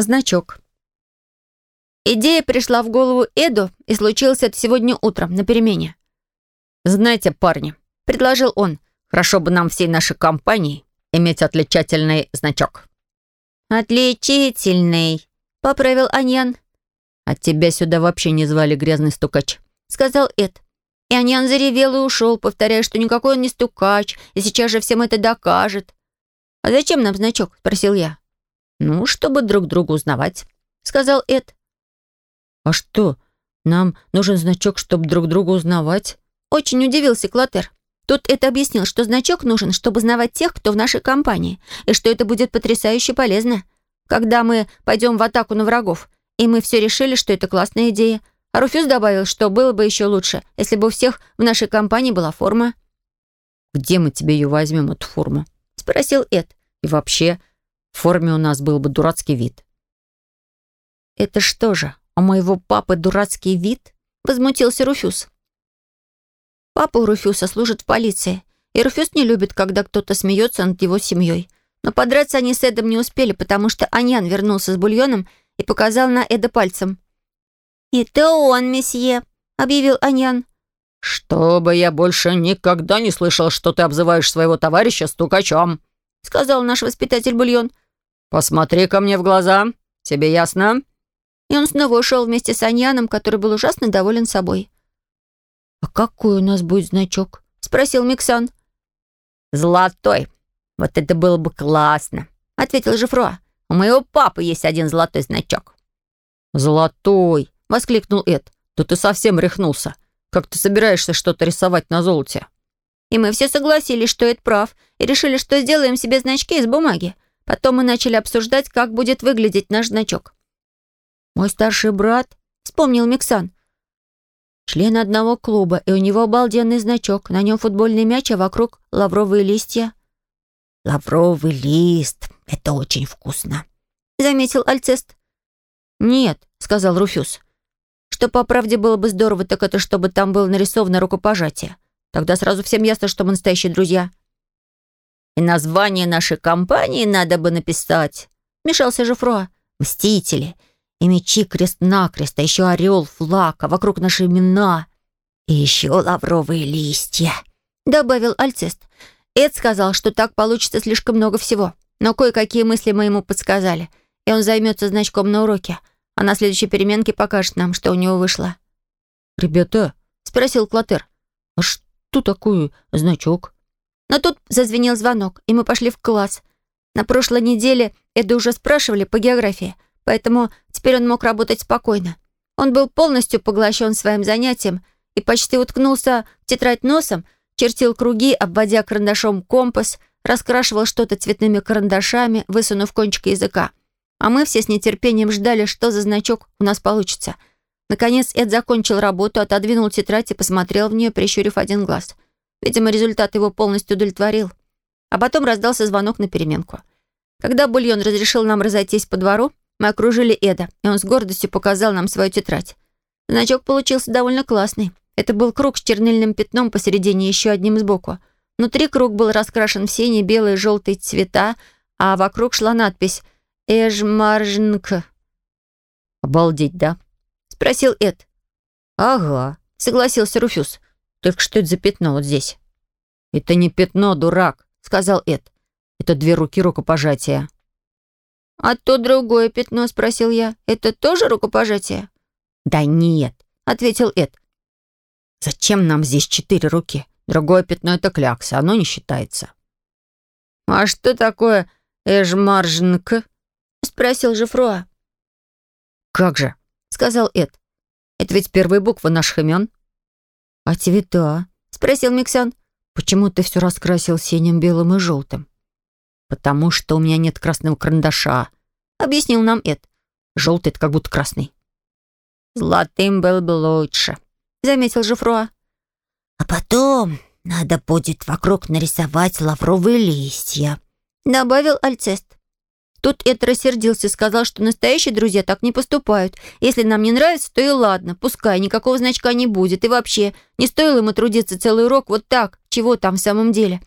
Значок. Идея пришла в голову Эду, и случилось это сегодня утром, на перемене. «Знаете, парни», — предложил он, «хорошо бы нам всей нашей компании иметь отличательный значок». «Отличительный», — поправил Аньян. «А тебя сюда вообще не звали, грязный стукач», — сказал Эд. И Аньян заревел и ушел, повторяя, что никакой он не стукач, и сейчас же всем это докажет. «А зачем нам значок?» — спросил я. «Ну, чтобы друг друга узнавать», — сказал Эд. «А что, нам нужен значок, чтобы друг друга узнавать?» Очень удивился Клотер. Тут это объяснил, что значок нужен, чтобы узнавать тех, кто в нашей компании, и что это будет потрясающе полезно, когда мы пойдем в атаку на врагов. И мы все решили, что это классная идея. А Руфюз добавил, что было бы еще лучше, если бы у всех в нашей компании была форма. «Где мы тебе ее возьмем, эту форму?» — спросил Эд. «И вообще, в форме у нас был бы дурацкий вид». «Это что же, у моего папы дурацкий вид?» — возмутился Руфюз. Папа у Руфюса служит в полиции, и Руфюс не любит, когда кто-то смеется над его семьей. Но подраться они с Эдом не успели, потому что Аньян вернулся с бульоном и показал на Эда пальцем. «Это он, месье», — объявил Аньян. «Чтобы я больше никогда не слышал, что ты обзываешь своего товарища стукачом», — сказал наш воспитатель Бульон. «Посмотри ко мне в глаза. Тебе ясно?» И он снова ушел вместе с Аньяном, который был ужасно доволен собой. «А какой у нас будет значок?» — спросил Миксан. «Золотой. Вот это было бы классно», — ответил Жифруа. «У моего папы есть один золотой значок». «Золотой!» — воскликнул Эд. «Да ты совсем рехнулся. Как ты собираешься что-то рисовать на золоте?» И мы все согласились, что Эд прав, и решили, что сделаем себе значки из бумаги. Потом мы начали обсуждать, как будет выглядеть наш значок. «Мой старший брат», — вспомнил Миксан, Член одного клуба, и у него обалденный значок. На нем футбольный мяч, а вокруг лавровые листья. «Лавровый лист. Это очень вкусно», — заметил Альцест. «Нет», — сказал Руфюз. «Что по правде было бы здорово, так это чтобы там было нарисовано рукопожатие. Тогда сразу всем ясно, что мы настоящие друзья». «И название нашей компании надо бы написать», — мешался Жифруа. «Мстители и мечи крест-накрест, а еще орел, флаг, а вокруг наши имена. И еще лавровые листья», — добавил Альцест. Эд сказал, что так получится слишком много всего. Но кое-какие мысли мы ему подсказали, и он займется значком на уроке, а на следующей переменке покажет нам, что у него вышло. «Ребята», — спросил Клотер, — «а что такое значок?» Но тут зазвенел звонок, и мы пошли в класс. На прошлой неделе Эда уже спрашивали по географии — поэтому теперь он мог работать спокойно. Он был полностью поглощен своим занятием и почти уткнулся в тетрадь носом, чертил круги, обводя карандашом компас, раскрашивал что-то цветными карандашами, высунув кончик языка. А мы все с нетерпением ждали, что за значок у нас получится. Наконец Эд закончил работу, отодвинул тетрадь и посмотрел в нее, прищурив один глаз. Видимо, результат его полностью удовлетворил. А потом раздался звонок на переменку. Когда Бульон разрешил нам разойтись по двору, мы окружили Эда, и он с гордостью показал нам свою тетрадь. Значок получился довольно классный. Это был круг с чернильным пятном посередине и еще одним сбоку. Внутри круг был раскрашен в синий, белый и желтый цвета, а вокруг шла надпись «Эжмаржнк». «Обалдеть, да?» — спросил Эд. «Ага», — согласился Руфюз. «Только что это за пятно вот здесь?» «Это не пятно, дурак», — сказал Эд. «Это две руки рукопожатия». «А то другое пятно?» — спросил я. «Это тоже рукопожатие?» «Да нет», — ответил Эд. «Зачем нам здесь четыре руки? Другое пятно — это клякса, оно не считается». «А что такое эжмаржнк?» — спросил Жифруа. «Как же?» — сказал Эд. «Это ведь первые буквы наших имен». «А цвета?» — спросил Миксан. «Почему ты все раскрасил синим, белым и желтым?» «Потому что у меня нет красного карандаша», — объяснил нам Эд. «Желтый — это как будто красный». «Золотым был бы лучше», — заметил Жифруа. «А потом надо будет вокруг нарисовать лавровые листья», — добавил Альцест. Тут Эд рассердился сказал, что настоящие друзья так не поступают. Если нам не нравится, то и ладно, пускай, никакого значка не будет. И вообще, не стоило ему трудиться целый урок вот так, чего там в самом деле.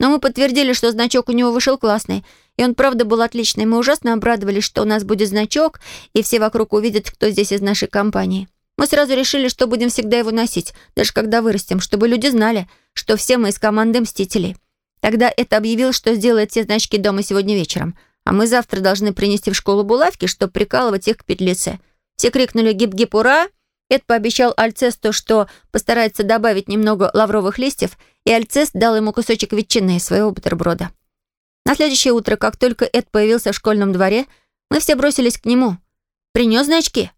Но мы подтвердили, что значок у него вышел классный, и он правда был отличный. Мы ужасно обрадовались, что у нас будет значок, и все вокруг увидят, кто здесь из нашей компании. Мы сразу решили, что будем всегда его носить, даже когда вырастем, чтобы люди знали, что все мы из команды «Мстителей». Тогда это объявил, что сделает все значки дома сегодня вечером, а мы завтра должны принести в школу булавки, чтобы прикалывать их к петлице. Все крикнули «Гип-гип, ура!» Эд пообещал Альцесту, что постарается добавить немного лавровых листьев, и Альцест дал ему кусочек ветчины из своего бутерброда. На следующее утро, как только Эд появился в школьном дворе, мы все бросились к нему. «Принес значки?»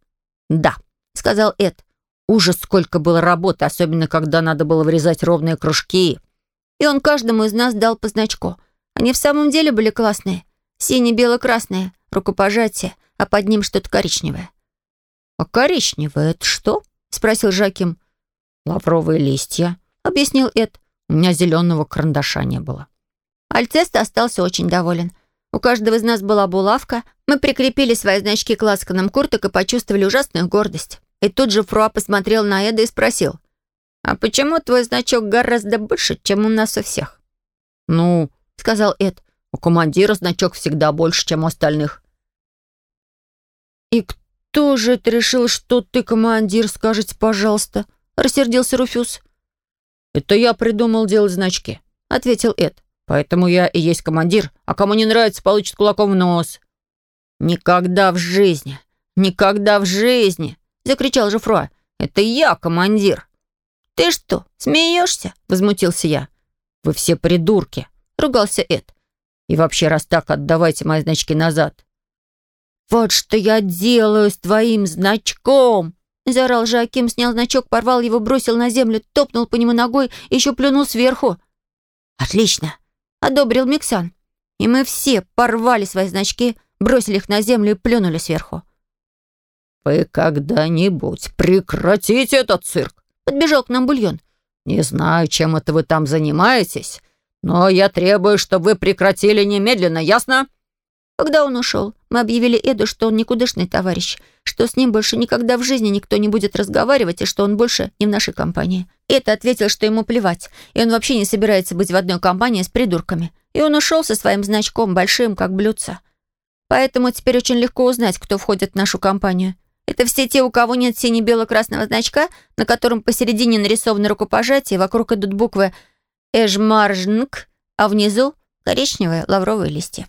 «Да», — сказал Эд. «Ужас, сколько было работы, особенно когда надо было вырезать ровные кружки». И он каждому из нас дал по значку. Они в самом деле были классные. Сине-бело-красные, рукопожатие, а под ним что-то коричневое. «А коричневое — это что?» — спросил Жаким. «Лавровые листья», — объяснил Эд. «У меня зеленого карандаша не было». Альцест остался очень доволен. У каждого из нас была булавка. Мы прикрепили свои значки к лацканам курток и почувствовали ужасную гордость. И тут же Фруа посмотрел на Эда и спросил, «А почему твой значок гораздо больше, чем у нас у всех?» «Ну, — сказал Эд, — у командира значок всегда больше, чем у остальных». «И кто же это решил, что ты командир, скажите, пожалуйста?» — рассердился Руфюз. «Это я придумал делать значки», — ответил Эд. Поэтому я и есть командир, а кому не нравится, получит кулаком в нос». «Никогда в жизни, никогда в жизни!» — закричал Жефруа. «Это я командир!» «Ты что, смеешься?» — возмутился я. «Вы все придурки!» — ругался Эд. «И вообще, раз так, отдавайте мои значки назад». «Вот что я делаю с твоим значком!» Заорал Жаким, снял значок, порвал его, бросил на землю, топнул по нему ногой и еще плюнул сверху. «Отлично! — одобрил Миксан. И мы все порвали свои значки, бросили их на землю и плюнули сверху. «Вы когда-нибудь прекратите этот цирк!» — подбежал к нам бульон. «Не знаю, чем это вы там занимаетесь, но я требую, чтобы вы прекратили немедленно, ясно?» Когда он ушел, мы объявили Эду, что он никудышный товарищ, что с ним больше никогда в жизни никто не будет разговаривать и что он больше не в нашей компании. Эд ответил, что ему плевать, и он вообще не собирается быть в одной компании с придурками. И он ушел со своим значком, большим, как блюдце. Поэтому теперь очень легко узнать, кто входит в нашу компанию. Это все те, у кого нет сине-бело-красного значка, на котором посередине нарисованы рукопожатие, вокруг идут буквы «Эжмаржнг», а внизу — коричневые лавровые листья.